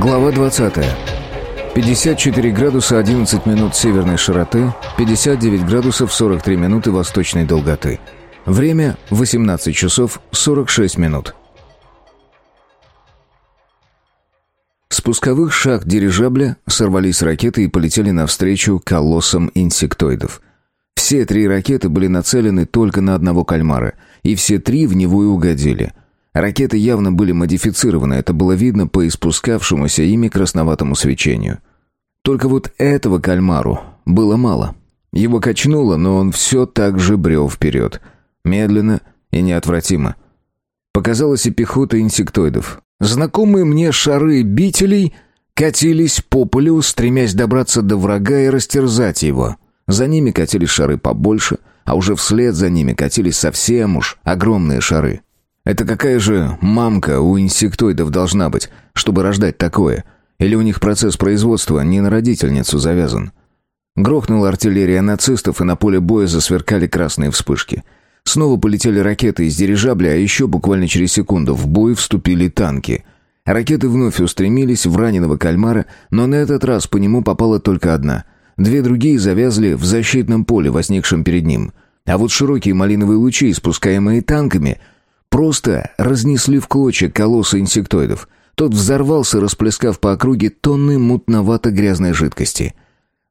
Глава 20. 54 градуса 11 минут северной широты, 59 градусов 43 минуты восточной долготы. Время 18 часов 46 минут. С пусковых шахт дирижабля сорвались ракеты и полетели навстречу колоссам инсектоидов. Все три ракеты были нацелены только на одного кальмара, и все три в него и угодили. Ракеты явно были модифицированы, это было видно по испускавшемуся ими красноватому свечению. Только вот этого кальмару было мало. Его качнуло, но он все так же брел вперед. Медленно и неотвратимо. Показалась и пехота инсектоидов. Знакомые мне шары бителей катились по полю, стремясь добраться до врага и растерзать его. За ними катились шары побольше, а уже вслед за ними катились совсем уж огромные шары. Это какая же мамка у инсектоидов должна быть, чтобы рождать такое? Или у них процесс производства не на родительницу завязан? Грохнула артиллерия нацистов, и на поле боя засверкали красные вспышки. Снова полетели ракеты из дирижабля, а еще буквально через секунду в бой вступили танки. Ракеты вновь устремились в раненого кальмара, но на этот раз по нему попала только одна. Две другие завязли в защитном поле, возникшем перед ним. А вот широкие малиновые лучи, испускаемые танками, Просто разнесли в клочья колосса инсектоидов. Тот взорвался, расплескав по округе тонны мутновато-грязной жидкости.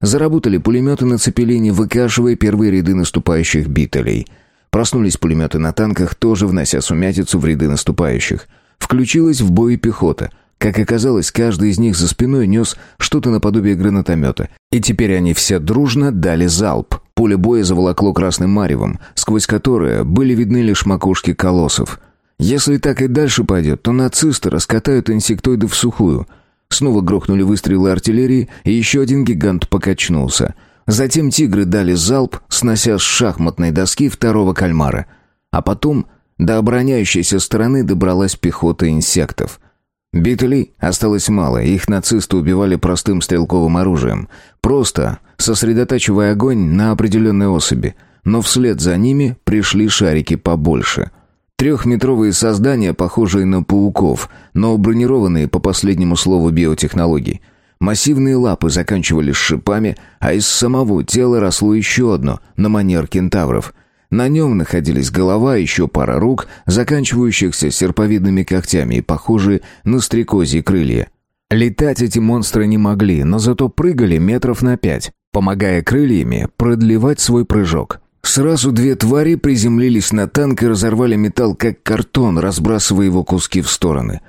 Заработали пулеметы на цепелине, выкашивая первые ряды наступающих бителей. Проснулись пулеметы на танках, тоже внося сумятицу в ряды наступающих. Включилась в бой пехота. Как оказалось, каждый из них за спиной нес что-то наподобие гранатомета. И теперь они все дружно дали залп. Поле боя заволокло красным маревом, сквозь которое были видны лишь макушки колоссов. Если так и дальше пойдет, то нацисты раскатают инсектоидов в сухую. Снова грохнули выстрелы артиллерии, и еще один гигант покачнулся. Затем тигры дали залп, снося с шахматной доски второго кальмара. А потом до обороняющейся стороны добралась пехота инсектов — Бителей осталось мало, их нацисты убивали простым стрелковым оружием, просто сосредотачивая огонь на определенной особи, но вслед за ними пришли шарики побольше. Трехметровые создания, похожие на пауков, но бронированные по последнему слову биотехнологий. Массивные лапы заканчивались шипами, а из самого тела росло еще одно, на манер кентавров — на нем находились голова, еще пара рук, заканчивающихся серповидными когтями и похожие на стрекозьи крылья. Летать эти монстры не могли, но зато прыгали метров на пять, помогая крыльями продлевать свой прыжок. Сразу две твари приземлились на танк и разорвали металл как картон, разбрасывая его куски в стороны.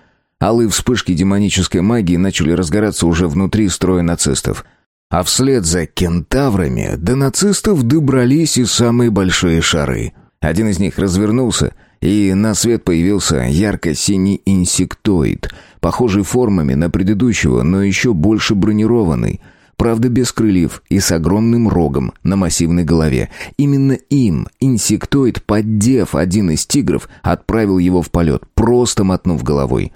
Алые вспышки демонической магии начали разгораться уже внутри строя нацистов — а вслед за кентаврами до нацистов добрались и самые большие шары. Один из них развернулся, и на свет появился ярко-синий инсектоид, похожий формами на предыдущего, но еще больше бронированный, правда без крыльев и с огромным рогом на массивной голове. Именно им инсектоид, поддев один из тигров, отправил его в полет, просто мотнув головой.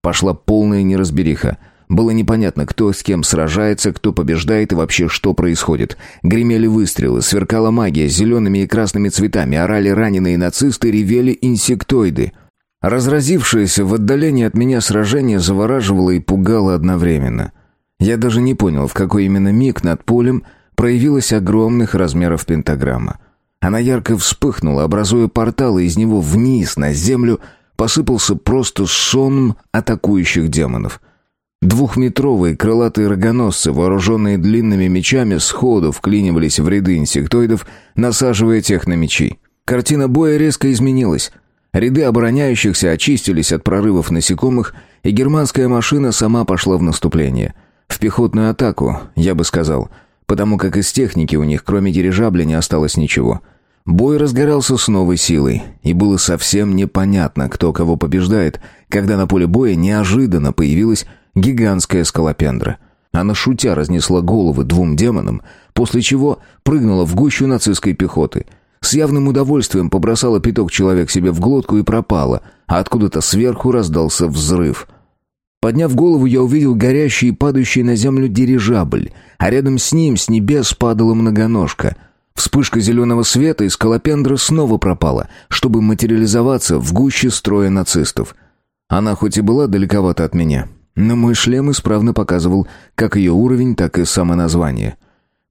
Пошла полная неразбериха — было непонятно, кто с кем сражается, кто побеждает и вообще что происходит. Гремели выстрелы, сверкала магия зелеными и красными цветами, орали раненые нацисты, ревели инсектоиды. Разразившееся в отдалении от меня сражение завораживало и пугало одновременно. Я даже не понял, в какой именно миг над полем проявилась огромных размеров пентаграмма. Она ярко вспыхнула, образуя портал, и из него вниз, на землю, посыпался просто сон атакующих демонов — Двухметровые крылатые рогоносцы, вооруженные длинными мечами, сходу вклинивались в ряды инсектоидов, насаживая тех на мечи. Картина боя резко изменилась. Ряды обороняющихся очистились от прорывов насекомых, и германская машина сама пошла в наступление. В пехотную атаку, я бы сказал, потому как из техники у них, кроме дирижабля, не осталось ничего. Бой разгорался с новой силой, и было совсем непонятно, кто кого побеждает, когда на поле боя неожиданно появилась гигантская скалопендра. Она шутя разнесла головы двум демонам, после чего прыгнула в гущу нацистской пехоты. С явным удовольствием побросала пяток человек себе в глотку и пропала, а откуда-то сверху раздался взрыв. Подняв голову, я увидел горящий и падающий на землю дирижабль, а рядом с ним с небес падала многоножка. Вспышка зеленого света, и скалопендра снова пропала, чтобы материализоваться в гуще строя нацистов. Она хоть и была далековато от меня, но мой шлем исправно показывал как ее уровень, так и самоназвание.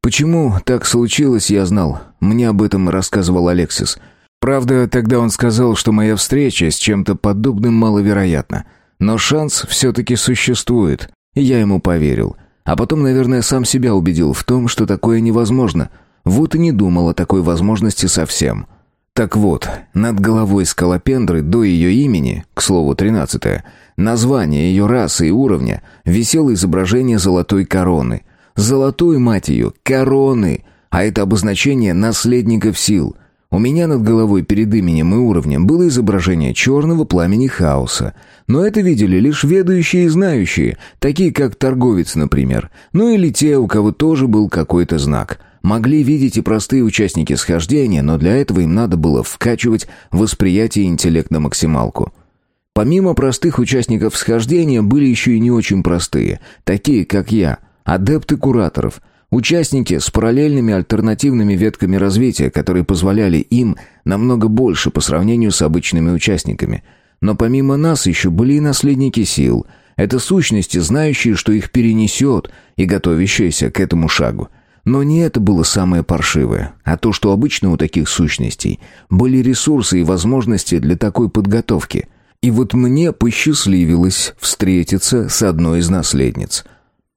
Почему так случилось, я знал. Мне об этом рассказывал Алексис. Правда, тогда он сказал, что моя встреча с чем-то подобным маловероятна. Но шанс все-таки существует, и я ему поверил. А потом, наверное, сам себя убедил в том, что такое невозможно. Вот и не думал о такой возможности совсем. Так вот, над головой скалопендры до ее имени, к слову, тринадцатое, название ее расы и уровня, висело изображение золотой короны — Золотой, мать ее, короны. А это обозначение наследников сил. У меня над головой перед именем и уровнем было изображение черного пламени хаоса. Но это видели лишь ведающие и знающие, такие как торговец, например. Ну или те, у кого тоже был какой-то знак. Могли видеть и простые участники схождения, но для этого им надо было вкачивать восприятие и интеллект на максималку. Помимо простых участников схождения были еще и не очень простые, такие как я, адепты кураторов, участники с параллельными альтернативными ветками развития, которые позволяли им намного больше по сравнению с обычными участниками. Но помимо нас еще были и наследники сил. Это сущности, знающие, что их перенесет, и готовящиеся к этому шагу. Но не это было самое паршивое, а то, что обычно у таких сущностей были ресурсы и возможности для такой подготовки. И вот мне посчастливилось встретиться с одной из наследниц –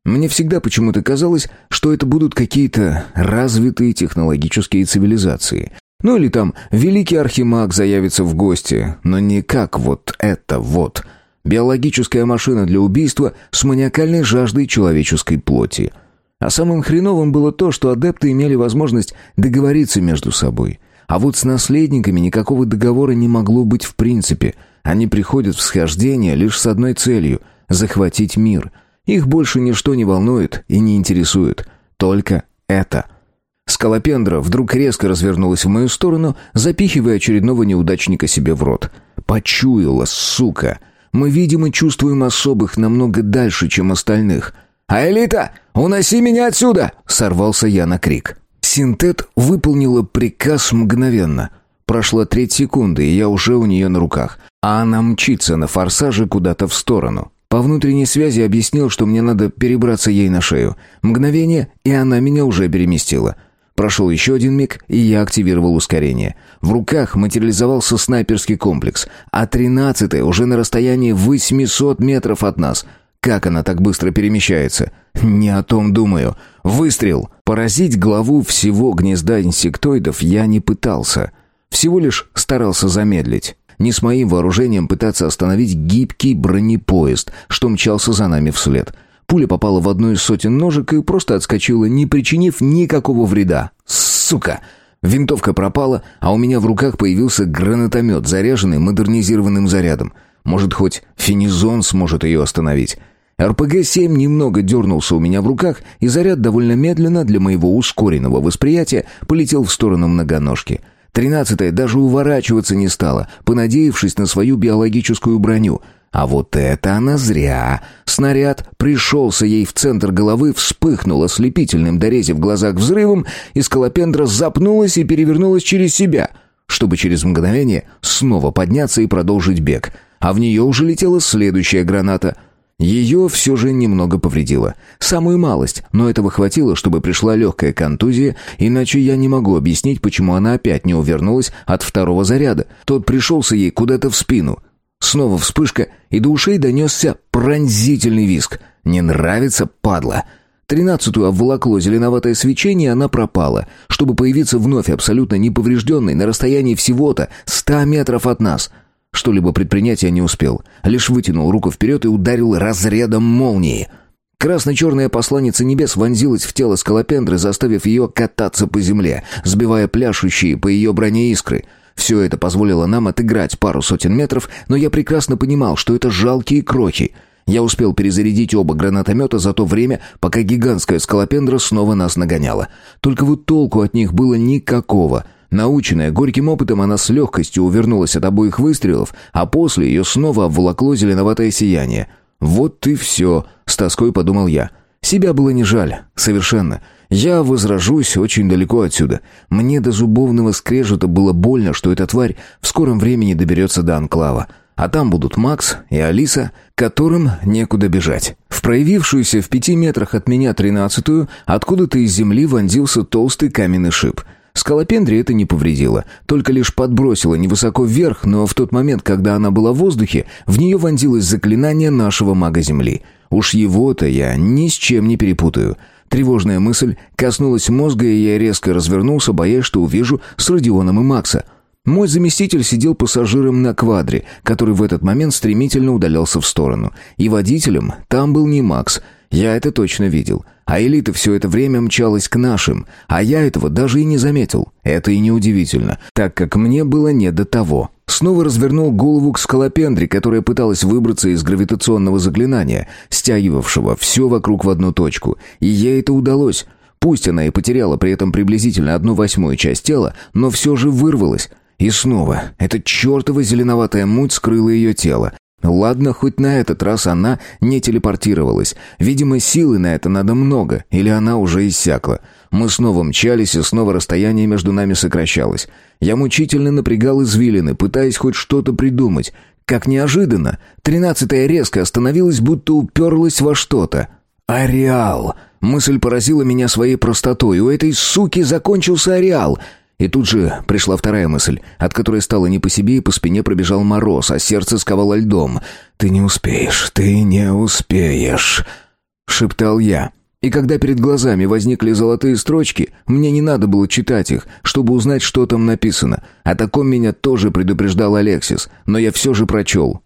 мне всегда почему-то казалось, что это будут какие-то развитые технологические цивилизации. Ну или там великий архимаг заявится в гости, но не как вот это вот. Биологическая машина для убийства с маниакальной жаждой человеческой плоти. А самым хреновым было то, что адепты имели возможность договориться между собой. А вот с наследниками никакого договора не могло быть в принципе. Они приходят в схождение лишь с одной целью — захватить мир — их больше ничто не волнует и не интересует. Только это. Скалопендра вдруг резко развернулась в мою сторону, запихивая очередного неудачника себе в рот. Почуяла, сука. Мы видим и чувствуем особых намного дальше, чем остальных. «А элита, уноси меня отсюда!» — сорвался я на крик. Синтет выполнила приказ мгновенно. Прошла треть секунды, и я уже у нее на руках, а она мчится на форсаже куда-то в сторону. По внутренней связи объяснил, что мне надо перебраться ей на шею. Мгновение, и она меня уже переместила. Прошел еще один миг, и я активировал ускорение. В руках материализовался снайперский комплекс, а тринадцатый уже на расстоянии 800 метров от нас. Как она так быстро перемещается? Не о том думаю. Выстрел! Поразить главу всего гнезда инсектоидов я не пытался. Всего лишь старался замедлить не с моим вооружением пытаться остановить гибкий бронепоезд, что мчался за нами вслед. Пуля попала в одну из сотен ножек и просто отскочила, не причинив никакого вреда. Сука! Винтовка пропала, а у меня в руках появился гранатомет, заряженный модернизированным зарядом. Может, хоть финизон сможет ее остановить. РПГ-7 немного дернулся у меня в руках, и заряд довольно медленно для моего ускоренного восприятия полетел в сторону многоножки — Тринадцатая даже уворачиваться не стала, понадеявшись на свою биологическую броню. А вот это она зря. Снаряд пришелся ей в центр головы, вспыхнул ослепительным, дорезив глазах взрывом, и скалопендра запнулась и перевернулась через себя, чтобы через мгновение снова подняться и продолжить бег. А в нее уже летела следующая граната — ее все же немного повредило. Самую малость, но этого хватило, чтобы пришла легкая контузия, иначе я не могу объяснить, почему она опять не увернулась от второго заряда. Тот пришелся ей куда-то в спину. Снова вспышка, и до ушей донесся пронзительный виск. «Не нравится, падла!» Тринадцатую обволокло зеленоватое свечение, она пропала, чтобы появиться вновь абсолютно неповрежденной на расстоянии всего-то ста метров от нас — что-либо предпринять я не успел. Лишь вытянул руку вперед и ударил разрядом молнии. Красно-черная посланница небес вонзилась в тело скалопендры, заставив ее кататься по земле, сбивая пляшущие по ее броне искры. Все это позволило нам отыграть пару сотен метров, но я прекрасно понимал, что это жалкие крохи. Я успел перезарядить оба гранатомета за то время, пока гигантская скалопендра снова нас нагоняла. Только вот толку от них было никакого — Наученная горьким опытом, она с легкостью увернулась от обоих выстрелов, а после ее снова обволокло зеленоватое сияние. «Вот и все», — с тоской подумал я. Себя было не жаль, совершенно. Я возражусь очень далеко отсюда. Мне до зубовного скрежета было больно, что эта тварь в скором времени доберется до анклава. А там будут Макс и Алиса, которым некуда бежать. В проявившуюся в пяти метрах от меня тринадцатую откуда-то из земли вонзился толстый каменный шип. Скалопендре это не повредило, только лишь подбросило невысоко вверх, но в тот момент, когда она была в воздухе, в нее вонзилось заклинание нашего мага Земли. Уж его-то я ни с чем не перепутаю. Тревожная мысль коснулась мозга, и я резко развернулся, боясь, что увижу с Родионом и Макса. Мой заместитель сидел пассажиром на квадре, который в этот момент стремительно удалялся в сторону. И водителем там был не Макс. Я это точно видел. А элита все это время мчалась к нашим, а я этого даже и не заметил. Это и неудивительно, так как мне было не до того. Снова развернул голову к скалопендре, которая пыталась выбраться из гравитационного заклинания, стягивавшего все вокруг в одну точку. И ей это удалось. Пусть она и потеряла при этом приблизительно одну восьмую часть тела, но все же вырвалась. И снова эта чертова зеленоватая муть скрыла ее тело. Ладно, хоть на этот раз она не телепортировалась. Видимо, силы на это надо много, или она уже иссякла. Мы снова мчались, и снова расстояние между нами сокращалось. Я мучительно напрягал извилины, пытаясь хоть что-то придумать. Как неожиданно, тринадцатая резко остановилась, будто уперлась во что-то. «Ареал!» Мысль поразила меня своей простотой. У этой суки закончился ареал. И тут же пришла вторая мысль, от которой стало не по себе, и по спине пробежал мороз, а сердце сковало льдом. «Ты не успеешь, ты не успеешь», — шептал я. И когда перед глазами возникли золотые строчки, мне не надо было читать их, чтобы узнать, что там написано. О таком меня тоже предупреждал Алексис, но я все же прочел.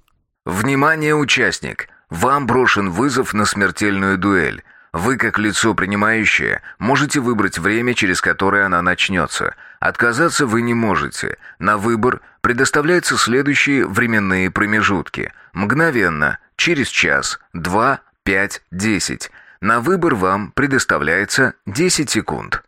«Внимание, участник! Вам брошен вызов на смертельную дуэль. Вы, как лицо принимающее, можете выбрать время, через которое она начнется. Отказаться вы не можете. На выбор предоставляются следующие временные промежутки. Мгновенно, через час, два, пять, десять. На выбор вам предоставляется 10 секунд.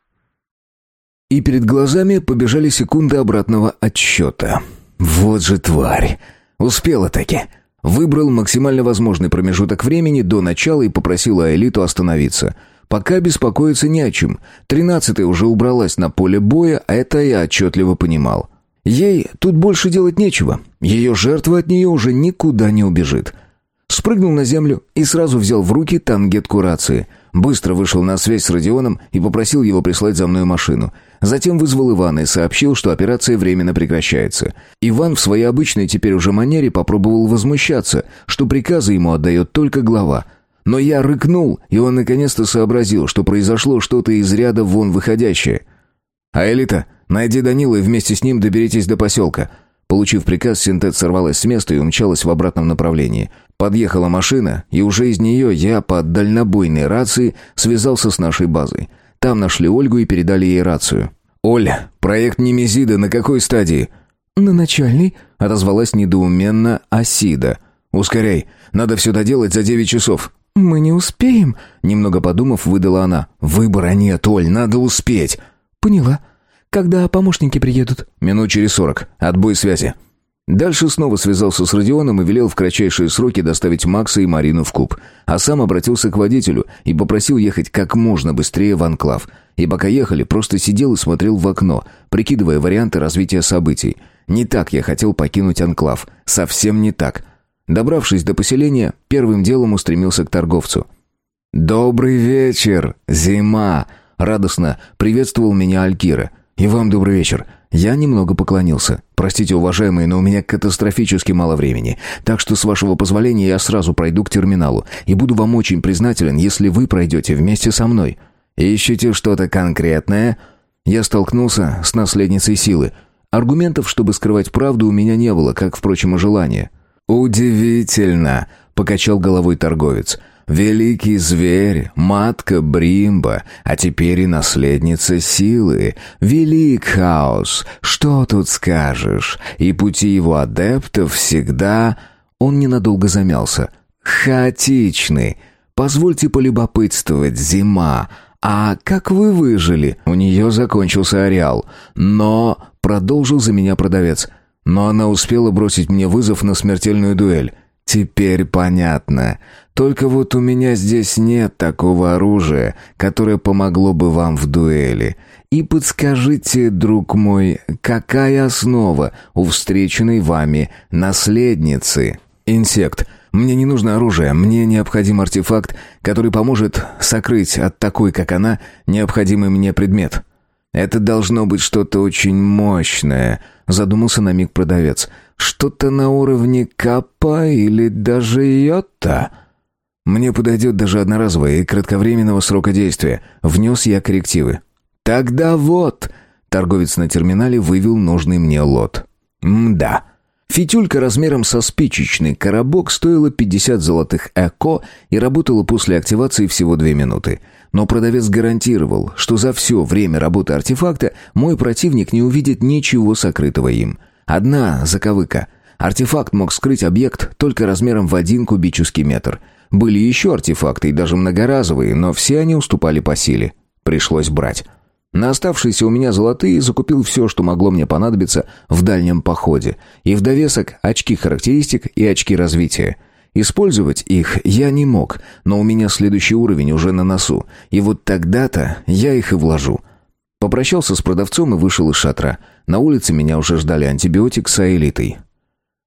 И перед глазами побежали секунды обратного отсчета. Вот же тварь. Успела таки. Выбрал максимально возможный промежуток времени до начала и попросил Аэлиту остановиться. Пока беспокоиться не о чем. Тринадцатая уже убралась на поле боя, а это я отчетливо понимал. Ей тут больше делать нечего. Ее жертва от нее уже никуда не убежит. Спрыгнул на землю и сразу взял в руки тангетку рации. Быстро вышел на связь с Родионом и попросил его прислать за мной машину. Затем вызвал Ивана и сообщил, что операция временно прекращается. Иван в своей обычной теперь уже манере попробовал возмущаться, что приказы ему отдает только глава. Но я рыкнул, и он наконец-то сообразил, что произошло что-то из ряда вон выходящее. «А элита, найди Данила и вместе с ним доберитесь до поселка». Получив приказ, синтет сорвалась с места и умчалась в обратном направлении. Подъехала машина, и уже из нее я по дальнобойной рации связался с нашей базой. Там нашли Ольгу и передали ей рацию. «Оля, проект Немезида на какой стадии?» «На начальной», — отозвалась недоуменно Асида. «Ускоряй, надо все доделать за девять часов». «Мы не успеем», — немного подумав, выдала она. «Выбора нет, Оль, надо успеть». «Поняла. Когда помощники приедут?» «Минут через сорок. Отбой связи». Дальше снова связался с Родионом и велел в кратчайшие сроки доставить Макса и Марину в куб. А сам обратился к водителю и попросил ехать как можно быстрее в анклав. И пока ехали, просто сидел и смотрел в окно, прикидывая варианты развития событий. Не так я хотел покинуть анклав. Совсем не так. Добравшись до поселения, первым делом устремился к торговцу. «Добрый вечер, зима!» — радостно приветствовал меня Алькира. «И вам добрый вечер!» Я немного поклонился. «Простите, уважаемые, но у меня катастрофически мало времени. Так что, с вашего позволения, я сразу пройду к терминалу. И буду вам очень признателен, если вы пройдете вместе со мной. Ищете что-то конкретное?» Я столкнулся с наследницей силы. Аргументов, чтобы скрывать правду, у меня не было, как, впрочем, и желания. «Удивительно!» — покачал головой торговец. Великий зверь, матка Бримба, а теперь и наследница силы. Велик хаос, что тут скажешь? И пути его адептов всегда... Он ненадолго замялся. Хаотичны. Позвольте полюбопытствовать, зима. А как вы выжили? У нее закончился ареал. Но... Продолжил за меня продавец. Но она успела бросить мне вызов на смертельную дуэль. Теперь понятно. Только вот у меня здесь нет такого оружия, которое помогло бы вам в дуэли. И подскажите, друг мой, какая основа у встреченной вами наследницы? Инсект. Мне не нужно оружие, мне необходим артефакт, который поможет сокрыть от такой, как она, необходимый мне предмет. Это должно быть что-то очень мощное, задумался на миг продавец. Что-то на уровне капа или даже йота. Мне подойдет даже одноразовое и кратковременного срока действия. Внес я коррективы. Тогда вот, торговец на терминале вывел нужный мне лот. Мда. Фитюлька размером со спичечный коробок стоила 50 золотых эко и работала после активации всего 2 минуты. Но продавец гарантировал, что за все время работы артефакта мой противник не увидит ничего сокрытого им. Одна заковыка. Артефакт мог скрыть объект только размером в один кубический метр. Были еще артефакты, и даже многоразовые, но все они уступали по силе. Пришлось брать. На оставшиеся у меня золотые закупил все, что могло мне понадобиться в дальнем походе. И в довесок очки характеристик и очки развития. Использовать их я не мог, но у меня следующий уровень уже на носу. И вот тогда-то я их и вложу. Попрощался с продавцом и вышел из шатра. На улице меня уже ждали антибиотик с аэлитой.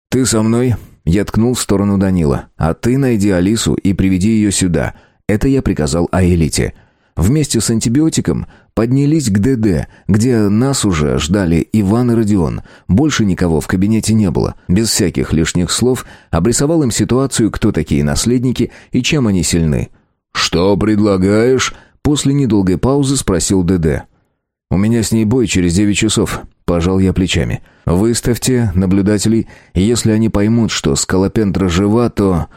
«Ты со мной?» Я ткнул в сторону Данила. «А ты найди Алису и приведи ее сюда». Это я приказал Аэлите. Вместе с антибиотиком поднялись к ДД, где нас уже ждали Иван и Родион. Больше никого в кабинете не было. Без всяких лишних слов обрисовал им ситуацию, кто такие наследники и чем они сильны. «Что предлагаешь?» После недолгой паузы спросил ДД. «У меня с ней бой через девять часов», — пожал я плечами. «Выставьте наблюдателей, если они поймут, что Скалопендра жива, то...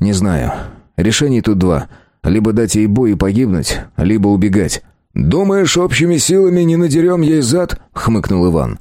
Не знаю. Решений тут два — либо дать ей бой и погибнуть, либо убегать. «Думаешь, общими силами не надерем ей зад?» — хмыкнул Иван.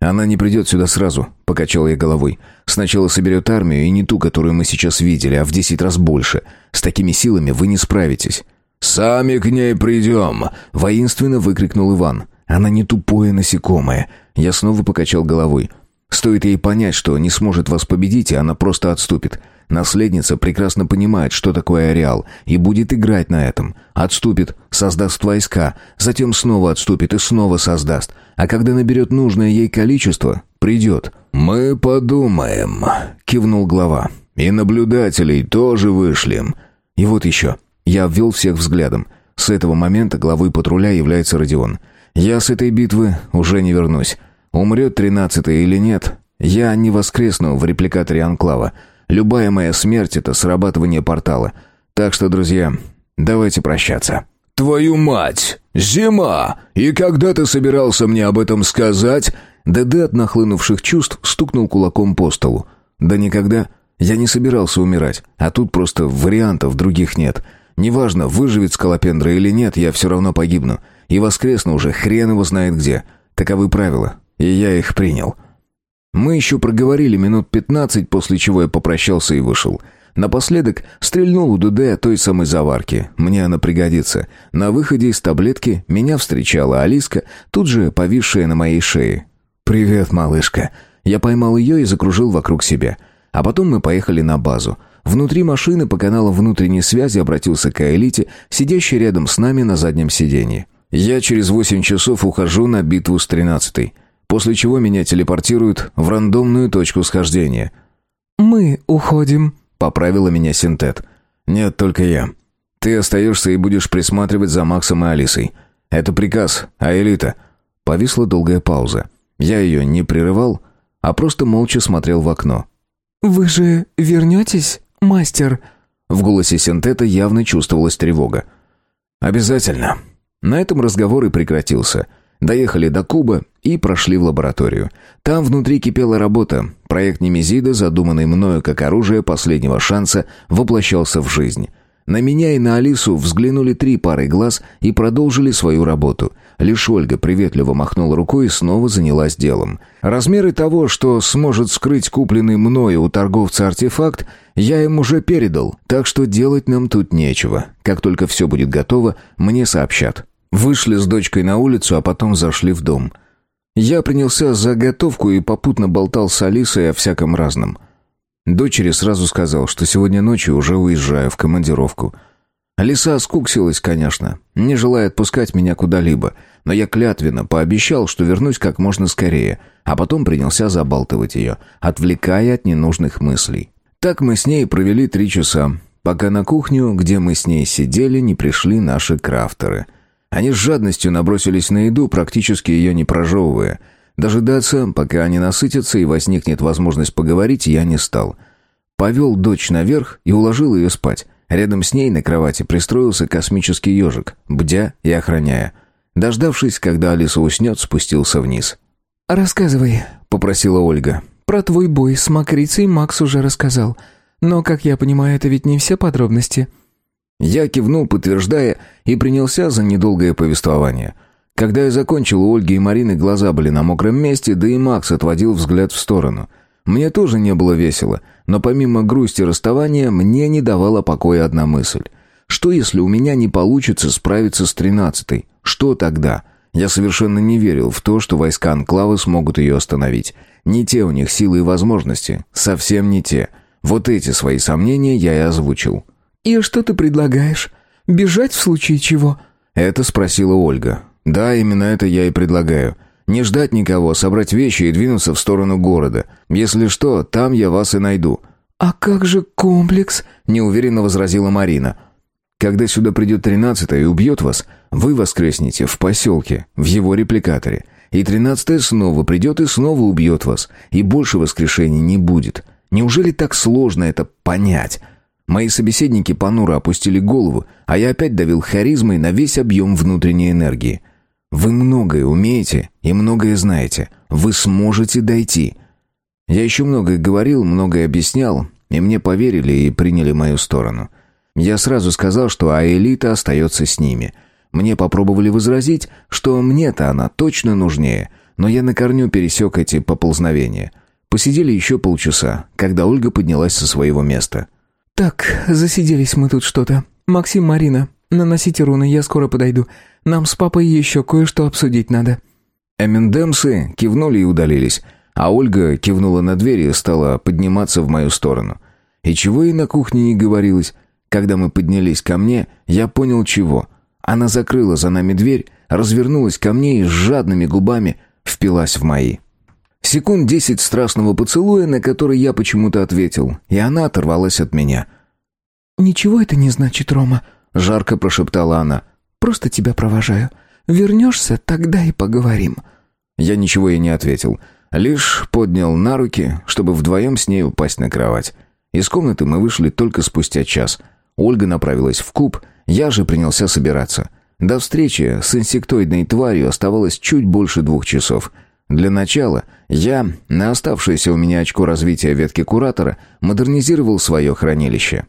«Она не придет сюда сразу», — покачал я головой. «Сначала соберет армию, и не ту, которую мы сейчас видели, а в десять раз больше. С такими силами вы не справитесь». «Сами к ней придем!» — воинственно выкрикнул Иван. «Она не тупое насекомое». Я снова покачал головой. «Стоит ей понять, что не сможет вас победить, и она просто отступит. Наследница прекрасно понимает, что такое ареал, и будет играть на этом. Отступит, создаст войска, затем снова отступит и снова создаст. А когда наберет нужное ей количество, придет. «Мы подумаем», — кивнул глава. «И наблюдателей тоже вышлем». И вот еще. Я обвел всех взглядом. С этого момента главой патруля является Родион. Я с этой битвы уже не вернусь. Умрет тринадцатый или нет, я не воскресну в репликаторе Анклава. Любая моя смерть — это срабатывание портала. Так что, друзья, давайте прощаться». «Твою мать! Зима! И когда ты собирался мне об этом сказать?» ДД от нахлынувших чувств стукнул кулаком по столу. «Да никогда. Я не собирался умирать. А тут просто вариантов других нет. Неважно, выживет скалопендра или нет, я все равно погибну. И воскресну уже хрен его знает где. Таковы правила. И я их принял». Мы еще проговорили минут пятнадцать, после чего я попрощался и вышел. Напоследок стрельнул у ДД той самой заварки. Мне она пригодится. На выходе из таблетки меня встречала Алиска, тут же повисшая на моей шее. «Привет, малышка». Я поймал ее и закружил вокруг себя. А потом мы поехали на базу. Внутри машины по каналу внутренней связи обратился к Элите, сидящей рядом с нами на заднем сиденье. «Я через восемь часов ухожу на битву с тринадцатой после чего меня телепортируют в рандомную точку схождения. «Мы уходим», — поправила меня Синтет. «Нет, только я. Ты остаешься и будешь присматривать за Максом и Алисой. Это приказ, а элита...» Повисла долгая пауза. Я ее не прерывал, а просто молча смотрел в окно. «Вы же вернетесь, мастер?» В голосе Синтета явно чувствовалась тревога. «Обязательно». На этом разговор и прекратился — Доехали до Куба и прошли в лабораторию. Там внутри кипела работа. Проект Немезида, задуманный мною как оружие последнего шанса, воплощался в жизнь. На меня и на Алису взглянули три пары глаз и продолжили свою работу. Лишь Ольга приветливо махнула рукой и снова занялась делом. Размеры того, что сможет скрыть купленный мною у торговца артефакт, я им уже передал, так что делать нам тут нечего. Как только все будет готово, мне сообщат. Вышли с дочкой на улицу, а потом зашли в дом. Я принялся за готовку и попутно болтал с Алисой о всяком разном. Дочери сразу сказал, что сегодня ночью уже уезжаю в командировку. Алиса скуксилась, конечно, не желая отпускать меня куда-либо, но я клятвенно пообещал, что вернусь как можно скорее, а потом принялся забалтывать ее, отвлекая от ненужных мыслей. Так мы с ней провели три часа, пока на кухню, где мы с ней сидели, не пришли наши крафтеры. Они с жадностью набросились на еду, практически ее не прожевывая. Дожидаться, пока они насытятся и возникнет возможность поговорить, я не стал. Повел дочь наверх и уложил ее спать. Рядом с ней на кровати пристроился космический ежик, бдя и охраняя. Дождавшись, когда Алиса уснет, спустился вниз. «Рассказывай», — попросила Ольга. «Про твой бой с Макрицей Макс уже рассказал. Но, как я понимаю, это ведь не все подробности». Я кивнул, подтверждая, и принялся за недолгое повествование. Когда я закончил, у Ольги и Марины глаза были на мокром месте, да и Макс отводил взгляд в сторону. Мне тоже не было весело, но помимо грусти расставания, мне не давала покоя одна мысль. Что если у меня не получится справиться с тринадцатой? Что тогда? Я совершенно не верил в то, что войска Анклава смогут ее остановить. Не те у них силы и возможности. Совсем не те. Вот эти свои сомнения я и озвучил. «И что ты предлагаешь? Бежать в случае чего?» Это спросила Ольга. «Да, именно это я и предлагаю. Не ждать никого, собрать вещи и двинуться в сторону города. Если что, там я вас и найду». «А как же комплекс?» — неуверенно возразила Марина. «Когда сюда придет тринадцатая и убьет вас, вы воскреснете в поселке, в его репликаторе. И тринадцатая снова придет и снова убьет вас. И больше воскрешений не будет. Неужели так сложно это понять?» Мои собеседники понуро опустили голову, а я опять давил харизмой на весь объем внутренней энергии. «Вы многое умеете и многое знаете. Вы сможете дойти». Я еще многое говорил, многое объяснял, и мне поверили и приняли мою сторону. Я сразу сказал, что Аэлита остается с ними. Мне попробовали возразить, что мне-то она точно нужнее, но я на корню пересек эти поползновения. Посидели еще полчаса, когда Ольга поднялась со своего места. «Так, засиделись мы тут что-то. Максим, Марина, наносите руны, я скоро подойду. Нам с папой еще кое-что обсудить надо». Эмендемсы кивнули и удалились, а Ольга кивнула на дверь и стала подниматься в мою сторону. И чего ей на кухне не говорилось? Когда мы поднялись ко мне, я понял чего. Она закрыла за нами дверь, развернулась ко мне и с жадными губами впилась в мои. Секунд десять страстного поцелуя, на который я почему-то ответил, и она оторвалась от меня. «Ничего это не значит, Рома», — жарко прошептала она. «Просто тебя провожаю. Вернешься, тогда и поговорим». Я ничего ей не ответил, лишь поднял на руки, чтобы вдвоем с ней упасть на кровать. Из комнаты мы вышли только спустя час. Ольга направилась в куб, я же принялся собираться. До встречи с инсектоидной тварью оставалось чуть больше двух часов — для начала я, на оставшееся у меня очко развития ветки куратора, модернизировал свое хранилище.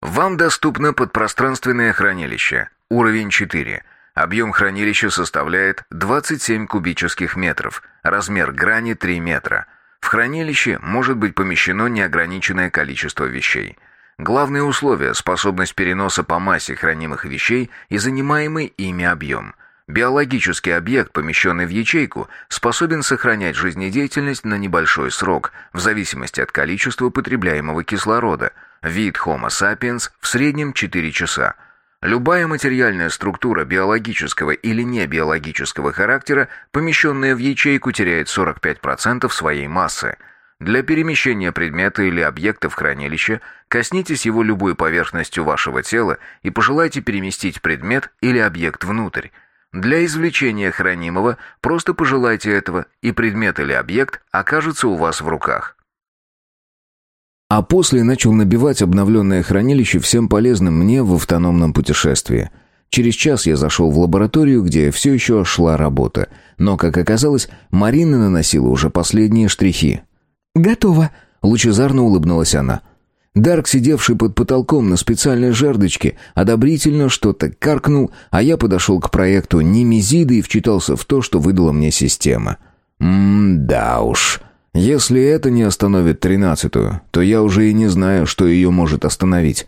Вам доступно подпространственное хранилище. Уровень 4. Объем хранилища составляет 27 кубических метров. Размер грани 3 метра. В хранилище может быть помещено неограниченное количество вещей. Главные условия – способность переноса по массе хранимых вещей и занимаемый ими объем – Биологический объект, помещенный в ячейку, способен сохранять жизнедеятельность на небольшой срок, в зависимости от количества потребляемого кислорода. Вид Homo sapiens в среднем 4 часа. Любая материальная структура биологического или небиологического характера, помещенная в ячейку, теряет 45% своей массы. Для перемещения предмета или объекта в хранилище коснитесь его любой поверхностью вашего тела и пожелайте переместить предмет или объект внутрь. Для извлечения хранимого просто пожелайте этого, и предмет или объект окажется у вас в руках. А после начал набивать обновленное хранилище всем полезным мне в автономном путешествии. Через час я зашел в лабораторию, где все еще шла работа. Но, как оказалось, Марина наносила уже последние штрихи. «Готово», — лучезарно улыбнулась она. Дарк, сидевший под потолком на специальной жердочке, одобрительно что-то каркнул, а я подошел к проекту Немезиды и вчитался в то, что выдала мне система. М-да уж. Если это не остановит тринадцатую, то я уже и не знаю, что ее может остановить.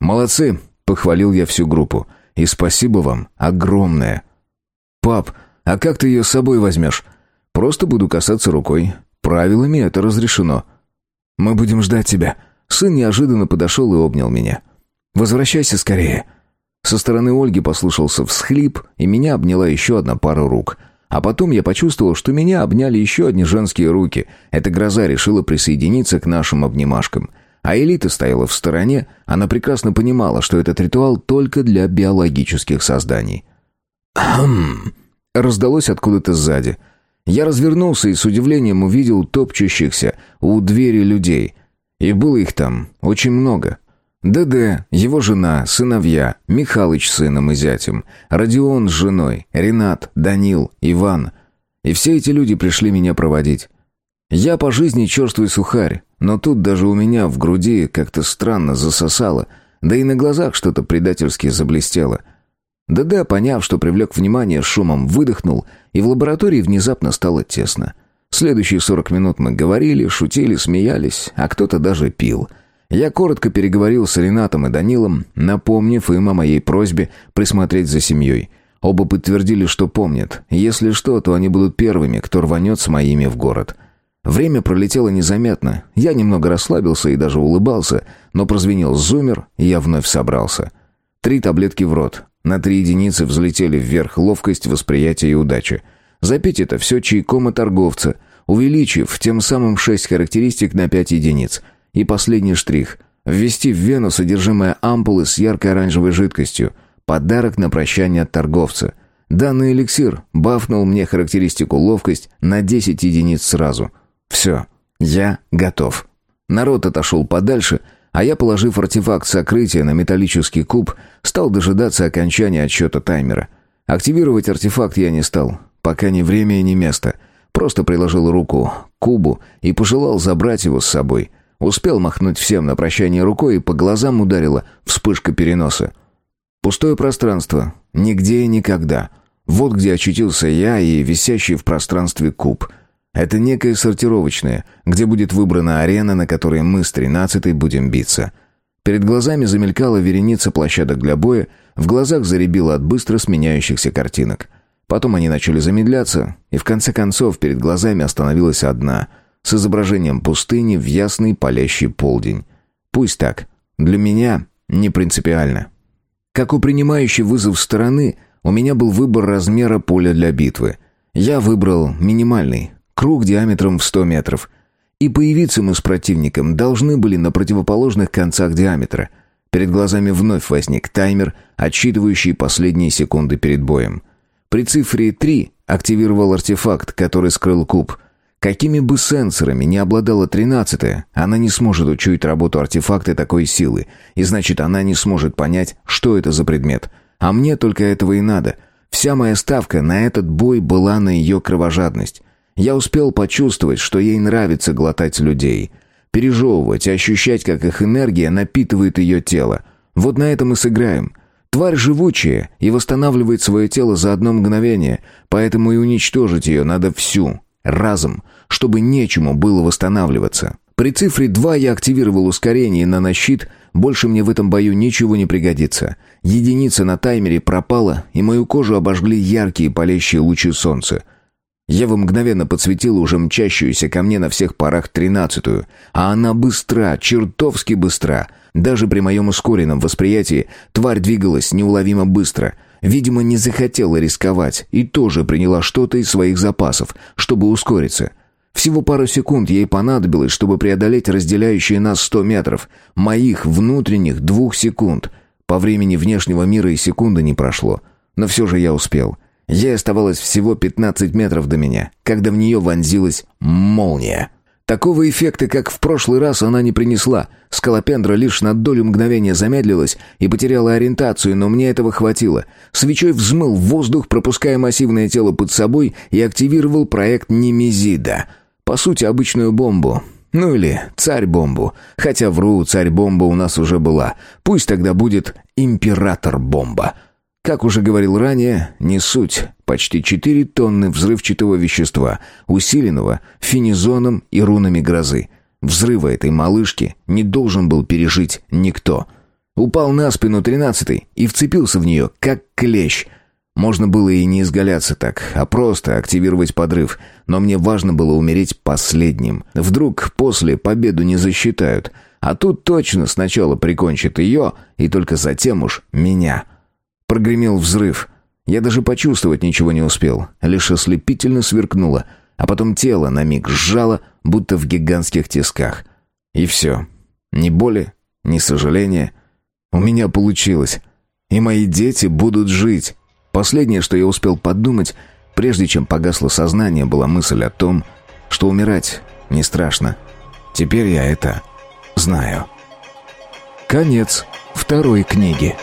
«Молодцы!» — похвалил я всю группу. «И спасибо вам огромное!» «Пап, а как ты ее с собой возьмешь?» «Просто буду касаться рукой. Правилами это разрешено». «Мы будем ждать тебя», Сын неожиданно подошел и обнял меня. «Возвращайся скорее». Со стороны Ольги послышался всхлип, и меня обняла еще одна пара рук. А потом я почувствовал, что меня обняли еще одни женские руки. Эта гроза решила присоединиться к нашим обнимашкам. А элита стояла в стороне, она прекрасно понимала, что этот ритуал только для биологических созданий. «Хм!» раздалось откуда-то сзади. Я развернулся и с удивлением увидел топчущихся у двери людей. И было их там очень много. ДД, его жена, сыновья, Михалыч с сыном и зятем, Родион с женой, Ренат, Данил, Иван. И все эти люди пришли меня проводить. Я по жизни черствый сухарь, но тут даже у меня в груди как-то странно засосало, да и на глазах что-то предательски заблестело. ДД, поняв, что привлек внимание, шумом выдохнул, и в лаборатории внезапно стало тесно. Следующие сорок минут мы говорили, шутили, смеялись, а кто-то даже пил — я коротко переговорил с Ренатом и Данилом, напомнив им о моей просьбе присмотреть за семьей. Оба подтвердили, что помнят. Если что, то они будут первыми, кто рванет с моими в город. Время пролетело незаметно. Я немного расслабился и даже улыбался, но прозвенел зумер, и я вновь собрался. Три таблетки в рот. На три единицы взлетели вверх ловкость, восприятие и удача. Запить это все чайком и торговца, увеличив тем самым шесть характеристик на пять единиц. И последний штрих – ввести в вену содержимое ампулы с яркой оранжевой жидкостью. Подарок на прощание от торговца. Данный эликсир бафнул мне характеристику ловкость на 10 единиц сразу. Все, я готов. Народ отошел подальше, а я, положив артефакт сокрытия на металлический куб, стал дожидаться окончания отсчета таймера. Активировать артефакт я не стал, пока ни время и ни место. Просто приложил руку к кубу и пожелал забрать его с собой – Успел махнуть всем на прощание рукой, и по глазам ударила вспышка переноса. Пустое пространство. Нигде и никогда. Вот где очутился я и висящий в пространстве куб. Это некое сортировочное, где будет выбрана арена, на которой мы с тринадцатой будем биться. Перед глазами замелькала вереница площадок для боя, в глазах заребило от быстро сменяющихся картинок. Потом они начали замедляться, и в конце концов перед глазами остановилась одна — с изображением пустыни в ясный палящий полдень. Пусть так. Для меня не принципиально. Как у принимающей вызов стороны, у меня был выбор размера поля для битвы. Я выбрал минимальный, круг диаметром в 100 метров. И появиться мы с противником должны были на противоположных концах диаметра. Перед глазами вновь возник таймер, отсчитывающий последние секунды перед боем. При цифре 3 активировал артефакт, который скрыл куб — Какими бы сенсорами не обладала тринадцатая, она не сможет учуять работу артефакта такой силы, и значит, она не сможет понять, что это за предмет. А мне только этого и надо. Вся моя ставка на этот бой была на ее кровожадность. Я успел почувствовать, что ей нравится глотать людей. Пережевывать, ощущать, как их энергия напитывает ее тело. Вот на этом и сыграем. Тварь живучая и восстанавливает свое тело за одно мгновение, поэтому и уничтожить ее надо всю, разом, чтобы нечему было восстанавливаться. При цифре 2 я активировал ускорение на нащит, больше мне в этом бою ничего не пригодится. Единица на таймере пропала, и мою кожу обожгли яркие палящие лучи солнца. Ева мгновенно подсветила уже мчащуюся ко мне на всех парах тринадцатую, а она быстра, чертовски быстра. Даже при моем ускоренном восприятии тварь двигалась неуловимо быстро — Видимо, не захотела рисковать и тоже приняла что-то из своих запасов, чтобы ускориться. Всего пару секунд ей понадобилось, чтобы преодолеть разделяющие нас сто метров. Моих внутренних двух секунд. По времени внешнего мира и секунды не прошло. Но все же я успел. Ей оставалось всего 15 метров до меня, когда в нее вонзилась молния. Такого эффекта, как в прошлый раз, она не принесла. Скалопендра лишь на долю мгновения замедлилась и потеряла ориентацию, но мне этого хватило. Свечой взмыл в воздух, пропуская массивное тело под собой, и активировал проект Немезида. По сути, обычную бомбу. Ну или царь-бомбу. Хотя вру, царь-бомба у нас уже была. Пусть тогда будет император-бомба. Как уже говорил ранее, не суть. Почти 4 тонны взрывчатого вещества, усиленного фенизоном и рунами грозы. Взрыва этой малышки не должен был пережить никто. Упал на спину тринадцатый и вцепился в нее, как клещ. Можно было и не изгаляться так, а просто активировать подрыв, но мне важно было умереть последним. Вдруг после победу не засчитают, а тут точно сначала прикончат ее и только затем уж меня. Прогремел взрыв. Я даже почувствовать ничего не успел. Лишь ослепительно сверкнуло, а потом тело на миг сжало, будто в гигантских тисках. И все. Ни боли, ни сожаления. У меня получилось. И мои дети будут жить. Последнее, что я успел подумать, прежде чем погасло сознание, была мысль о том, что умирать не страшно. Теперь я это знаю. Конец второй книги.